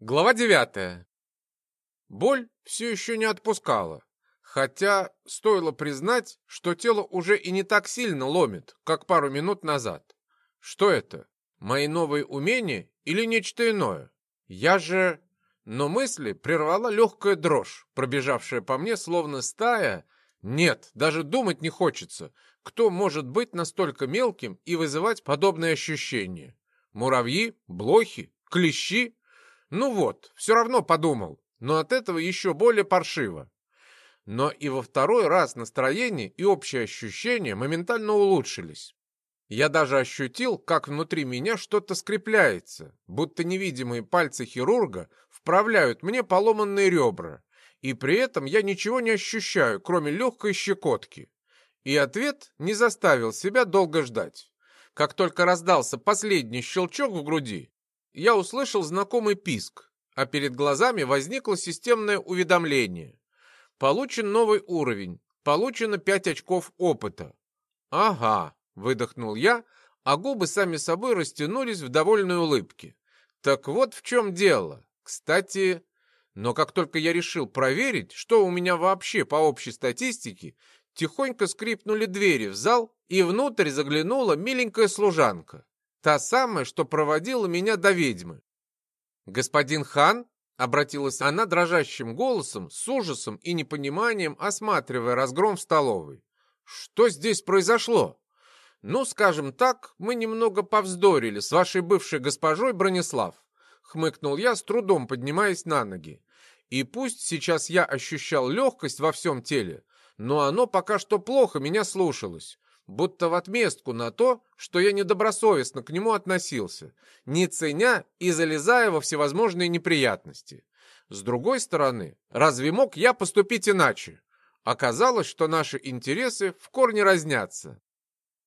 Глава девятая. Боль все еще не отпускала. Хотя стоило признать, что тело уже и не так сильно ломит, как пару минут назад. Что это? Мои новые умения или нечто иное? Я же... Но мысли прервала легкая дрожь, пробежавшая по мне, словно стая. Нет, даже думать не хочется. Кто может быть настолько мелким и вызывать подобные ощущения? Муравьи? Блохи? Клещи? Ну вот, все равно подумал, но от этого еще более паршиво. Но и во второй раз настроение и общее ощущение моментально улучшились. Я даже ощутил, как внутри меня что-то скрепляется, будто невидимые пальцы хирурга вправляют мне поломанные ребра, и при этом я ничего не ощущаю, кроме легкой щекотки. И ответ не заставил себя долго ждать. Как только раздался последний щелчок в груди, я услышал знакомый писк, а перед глазами возникло системное уведомление. Получен новый уровень, получено 5 очков опыта. Ага, выдохнул я, а губы сами собой растянулись в довольной улыбке. Так вот в чем дело. Кстати, но как только я решил проверить, что у меня вообще по общей статистике, тихонько скрипнули двери в зал, и внутрь заглянула миленькая служанка. Та самая, что проводила меня до ведьмы. «Господин хан?» — обратилась она дрожащим голосом, с ужасом и непониманием, осматривая разгром в столовой. «Что здесь произошло?» «Ну, скажем так, мы немного повздорили с вашей бывшей госпожой Бронислав», — хмыкнул я, с трудом поднимаясь на ноги. «И пусть сейчас я ощущал легкость во всем теле, но оно пока что плохо меня слушалось будто в отместку на то, что я недобросовестно к нему относился, не ценя и залезая во всевозможные неприятности. С другой стороны, разве мог я поступить иначе? Оказалось, что наши интересы в корне разнятся.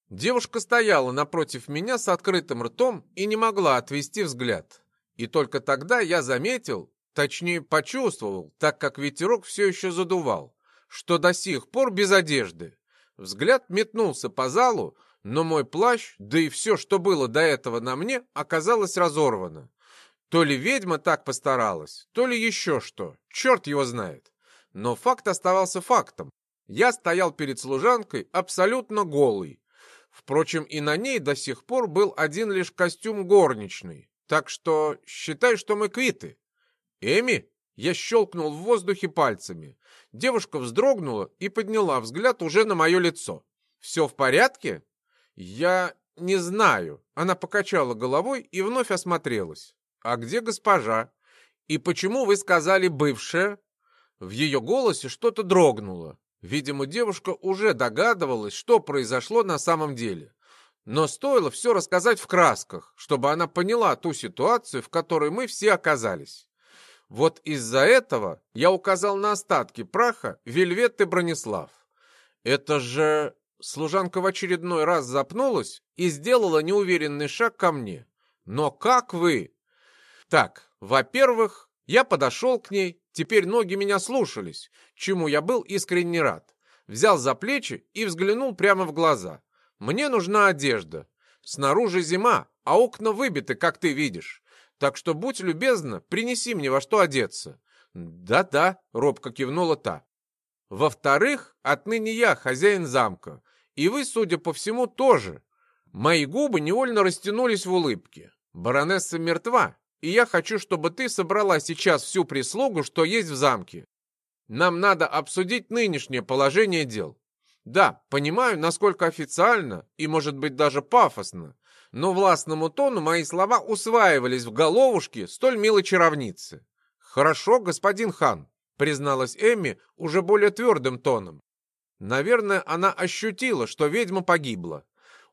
Девушка стояла напротив меня с открытым ртом и не могла отвести взгляд. И только тогда я заметил, точнее почувствовал, так как ветерок все еще задувал, что до сих пор без одежды. Взгляд метнулся по залу, но мой плащ, да и все, что было до этого на мне, оказалось разорвано. То ли ведьма так постаралась, то ли еще что, черт его знает. Но факт оставался фактом. Я стоял перед служанкой абсолютно голый. Впрочем, и на ней до сих пор был один лишь костюм горничный. Так что считай, что мы квиты. Эми? Я щелкнул в воздухе пальцами. Девушка вздрогнула и подняла взгляд уже на мое лицо. «Все в порядке?» «Я не знаю». Она покачала головой и вновь осмотрелась. «А где госпожа? И почему вы сказали «бывшая»?» В ее голосе что-то дрогнуло. Видимо, девушка уже догадывалась, что произошло на самом деле. Но стоило все рассказать в красках, чтобы она поняла ту ситуацию, в которой мы все оказались. Вот из-за этого я указал на остатки праха Вельветты Бронислав. Это же... Служанка в очередной раз запнулась и сделала неуверенный шаг ко мне. Но как вы? Так, во-первых, я подошел к ней, теперь ноги меня слушались, чему я был искренне рад. Взял за плечи и взглянул прямо в глаза. Мне нужна одежда. Снаружи зима, а окна выбиты, как ты видишь. Так что будь любезна, принеси мне во что одеться». «Да-да», — робко кивнула та. «Во-вторых, отныне я хозяин замка, и вы, судя по всему, тоже». Мои губы невольно растянулись в улыбке. «Баронесса мертва, и я хочу, чтобы ты собрала сейчас всю прислугу, что есть в замке. Нам надо обсудить нынешнее положение дел. Да, понимаю, насколько официально и, может быть, даже пафосно, но властному тону мои слова усваивались в головушке столь милой чаровницы. «Хорошо, господин хан», — призналась Эмми уже более твердым тоном. Наверное, она ощутила, что ведьма погибла.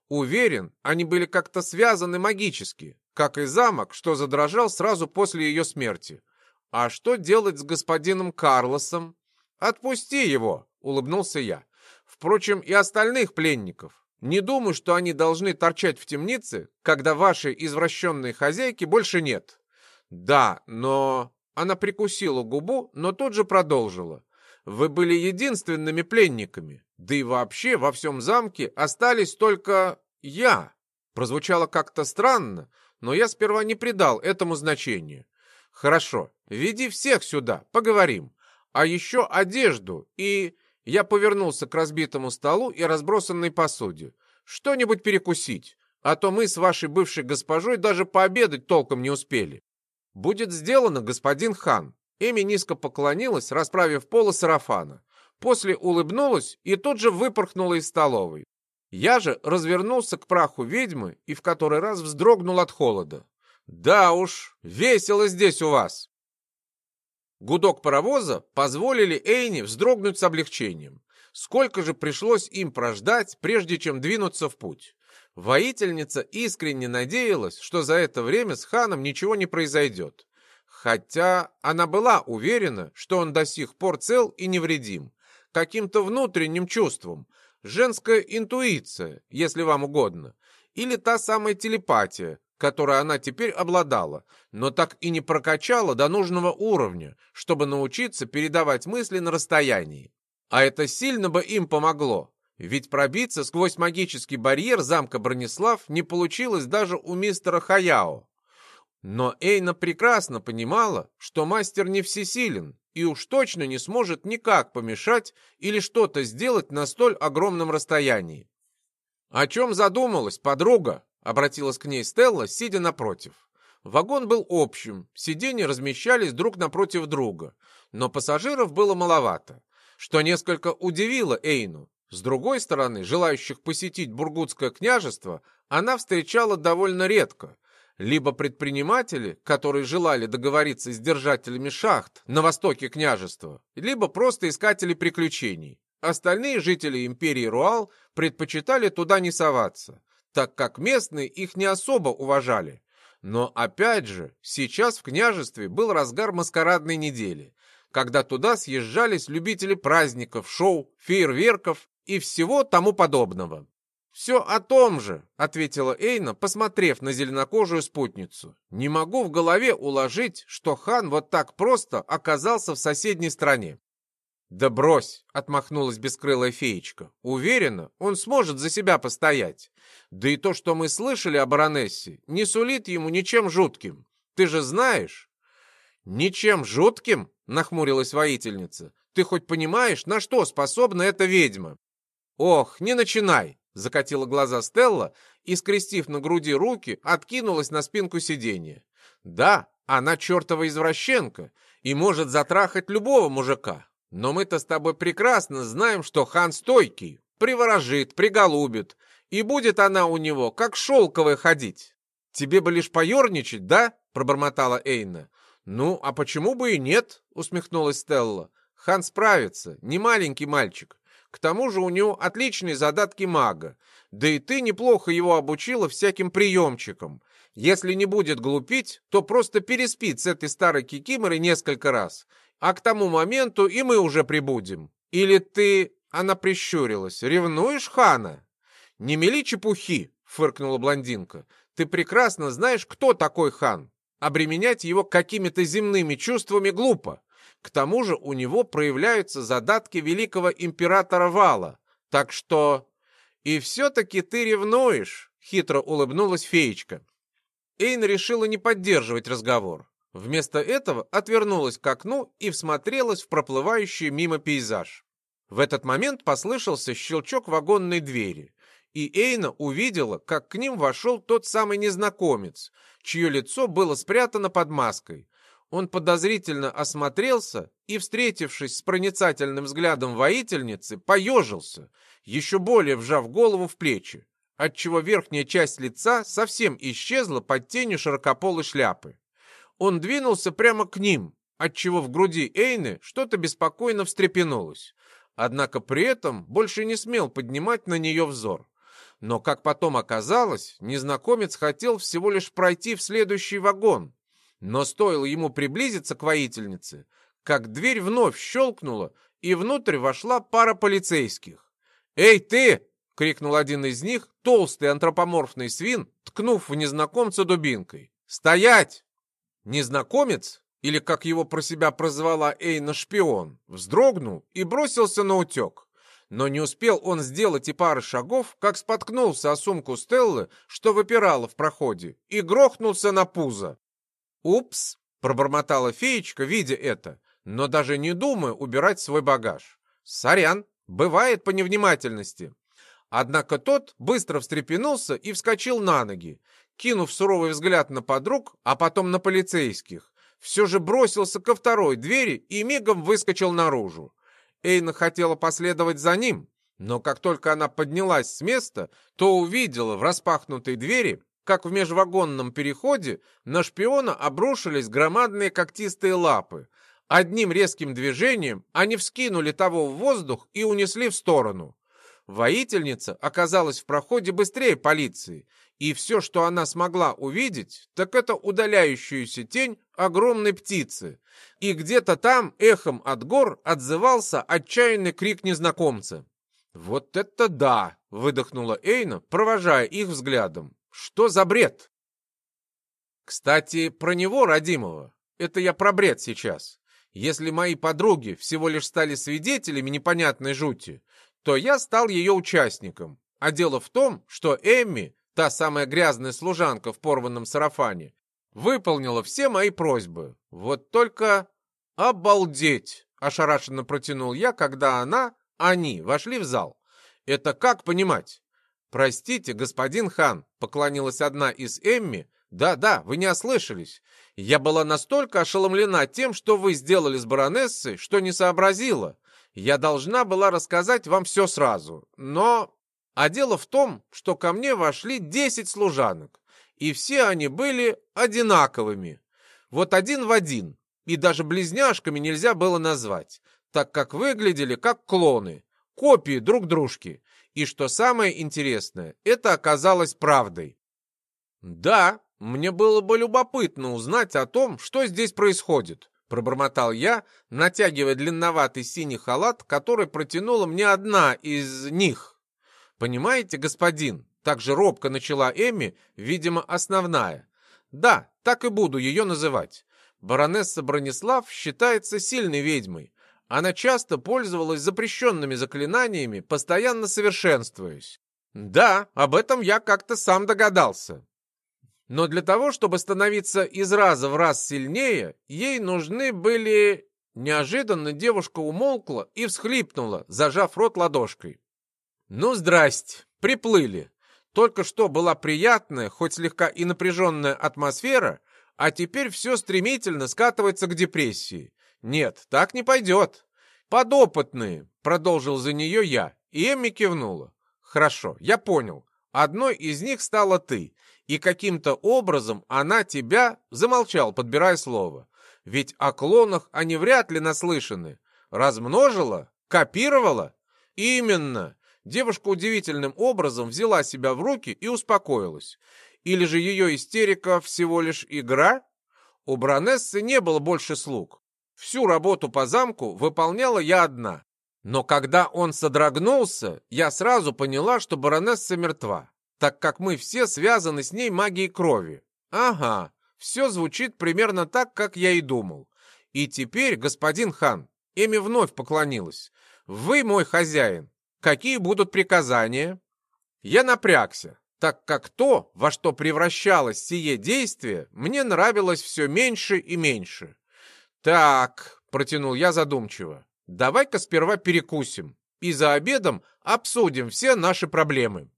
Уверен, они были как-то связаны магически, как и замок, что задрожал сразу после ее смерти. А что делать с господином Карлосом? «Отпусти его», — улыбнулся я. «Впрочем, и остальных пленников. Не думаю, что они должны торчать в темнице, когда вашей извращенной хозяйки больше нет. Да, но... Она прикусила губу, но тут же продолжила. Вы были единственными пленниками. Да и вообще во всем замке остались только я. Прозвучало как-то странно, но я сперва не придал этому значения. Хорошо, веди всех сюда, поговорим. А еще одежду и... Я повернулся к разбитому столу и разбросанной посуде. Что-нибудь перекусить, а то мы с вашей бывшей госпожой даже пообедать толком не успели. Будет сделано, господин хан. Эми низко поклонилась, расправив полы сарафана. После улыбнулась и тут же выпорхнула из столовой. Я же развернулся к праху ведьмы и в который раз вздрогнул от холода. «Да уж, весело здесь у вас!» Гудок паровоза позволили Эйне вздрогнуть с облегчением. Сколько же пришлось им прождать, прежде чем двинуться в путь? Воительница искренне надеялась, что за это время с ханом ничего не произойдет. Хотя она была уверена, что он до сих пор цел и невредим. Каким-то внутренним чувством, женская интуиция, если вам угодно, или та самая телепатия, которой она теперь обладала, но так и не прокачала до нужного уровня, чтобы научиться передавать мысли на расстоянии. А это сильно бы им помогло, ведь пробиться сквозь магический барьер замка Бронислав не получилось даже у мистера Хаяо. Но Эйна прекрасно понимала, что мастер не всесилен и уж точно не сможет никак помешать или что-то сделать на столь огромном расстоянии. «О чем задумалась, подруга?» — обратилась к ней Стелла, сидя напротив. Вагон был общим, сиденья размещались друг напротив друга, но пассажиров было маловато, что несколько удивило Эйну. С другой стороны, желающих посетить Бургутское княжество она встречала довольно редко — либо предприниматели, которые желали договориться с держателями шахт на востоке княжества, либо просто искатели приключений. Остальные жители империи Руал предпочитали туда не соваться, так как местные их не особо уважали. Но опять же, сейчас в княжестве был разгар маскарадной недели, когда туда съезжались любители праздников, шоу, фейерверков и всего тому подобного. «Все о том же», — ответила Эйна, посмотрев на зеленокожую спутницу. «Не могу в голове уложить, что хан вот так просто оказался в соседней стране». «Да брось!» — отмахнулась бескрылая феечка. «Уверена, он сможет за себя постоять. Да и то, что мы слышали о баронессе, не сулит ему ничем жутким. Ты же знаешь?» «Ничем жутким?» — нахмурилась воительница. «Ты хоть понимаешь, на что способна эта ведьма?» «Ох, не начинай!» Закатила глаза Стелла и, скрестив на груди руки, откинулась на спинку сиденья. Да, она чертова извращенка и может затрахать любого мужика. Но мы-то с тобой прекрасно знаем, что хан стойкий, приворожит, приголубит, и будет она у него, как шелковая, ходить. Тебе бы лишь поерничать, да? Пробормотала Эйна. Ну, а почему бы и нет? Усмехнулась Стелла. Хан справится, не маленький мальчик. К тому же у него отличные задатки мага. Да и ты неплохо его обучила всяким приемчикам. Если не будет глупить, то просто переспит с этой старой кикиморой несколько раз. А к тому моменту и мы уже прибудем. Или ты...» Она прищурилась. «Ревнуешь хана?» «Не мели чепухи!» — фыркнула блондинка. «Ты прекрасно знаешь, кто такой хан. Обременять его какими-то земными чувствами глупо. К тому же у него проявляются задатки великого императора Вала. Так что... И все-таки ты ревнуешь, хитро улыбнулась феечка. Эйн решила не поддерживать разговор. Вместо этого отвернулась к окну и всмотрелась в проплывающий мимо пейзаж. В этот момент послышался щелчок вагонной двери, и Эйна увидела, как к ним вошел тот самый незнакомец, чье лицо было спрятано под маской, он подозрительно осмотрелся и, встретившись с проницательным взглядом воительницы, поежился, еще более вжав голову в плечи, отчего верхняя часть лица совсем исчезла под тенью широкополой шляпы. Он двинулся прямо к ним, отчего в груди Эйны что-то беспокойно встрепенулось, однако при этом больше не смел поднимать на нее взор. Но, как потом оказалось, незнакомец хотел всего лишь пройти в следующий вагон, но стоило ему приблизиться к воительнице, как дверь вновь щелкнула, и внутрь вошла пара полицейских. «Эй, ты!» — крикнул один из них, толстый антропоморфный свин, ткнув в незнакомца дубинкой. «Стоять!» Незнакомец, или, как его про себя прозвала Эйна шпион, вздрогнул и бросился на утек. Но не успел он сделать и пары шагов, как споткнулся о сумку Стеллы, что выпирала в проходе, и грохнулся на пузо. «Упс!» пробормотала феечка, видя это, но даже не думая убирать свой багаж. Сорян, бывает по невнимательности. Однако тот быстро встрепенулся и вскочил на ноги, кинув суровый взгляд на подруг, а потом на полицейских. Все же бросился ко второй двери и мигом выскочил наружу. Эйна хотела последовать за ним, но как только она поднялась с места, то увидела в распахнутой двери, как в межвагонном переходе, на шпиона обрушились громадные когтистые лапы. Одним резким движением они вскинули того в воздух и унесли в сторону. Воительница оказалась в проходе быстрее полиции, и все, что она смогла увидеть, так это удаляющуюся тень огромной птицы. И где-то там эхом от гор отзывался отчаянный крик незнакомца. «Вот это да!» — выдохнула Эйна, провожая их взглядом. «Что за бред?» «Кстати, про него, родимого, это я про бред сейчас. Если мои подруги всего лишь стали свидетелями непонятной жути, то я стал ее участником. А дело в том, что Эмми, та самая грязная служанка в порванном сарафане, выполнила все мои просьбы. Вот только... Обалдеть! Ошарашенно протянул я, когда она, они, вошли в зал. Это как понимать? Простите, господин хан, поклонилась одна из Эмми. Да-да, вы не ослышались. Я была настолько ошеломлена тем, что вы сделали с баронессой, что не сообразила. Я должна была рассказать вам все сразу, но... А дело в том, что ко мне вошли десять служанок, и все они были одинаковыми. Вот один в один, и даже близняшками нельзя было назвать, так как выглядели как клоны, копии друг дружки. И что самое интересное, это оказалось правдой. Да, мне было бы любопытно узнать о том, что здесь происходит. Пробормотал я, натягивая длинноватый синий халат, который протянула мне одна из них. «Понимаете, господин?» Так же робко начала Эми, видимо, основная. «Да, так и буду ее называть. Баронесса Бронислав считается сильной ведьмой. Она часто пользовалась запрещенными заклинаниями, постоянно совершенствуясь. Да, об этом я как-то сам догадался. Но для того, чтобы становиться из раза в раз сильнее, ей нужны были... Неожиданно девушка умолкла и всхлипнула, зажав рот ладошкой. «Ну, здрасте, приплыли. Только что была приятная, хоть слегка и напряженная атмосфера, а теперь все стремительно скатывается к депрессии. Нет, так не пойдет. Подопытные, продолжил за нее я, и Эмми кивнула. Хорошо, я понял. Одной из них стала ты, и каким-то образом она тебя замолчал, подбирая слово. Ведь о клонах они вряд ли наслышаны. Размножила? Копировала? Именно. Девушка удивительным образом взяла себя в руки и успокоилась. Или же ее истерика всего лишь игра? У Бронессы не было больше слуг. Всю работу по замку выполняла я одна. Но когда он содрогнулся, я сразу поняла, что баронесса мертва так как мы все связаны с ней магией крови. Ага, все звучит примерно так, как я и думал. И теперь, господин хан, Эми вновь поклонилась. Вы мой хозяин. Какие будут приказания? Я напрягся, так как то, во что превращалось сие действие, мне нравилось все меньше и меньше. Так, протянул я задумчиво, давай-ка сперва перекусим и за обедом обсудим все наши проблемы.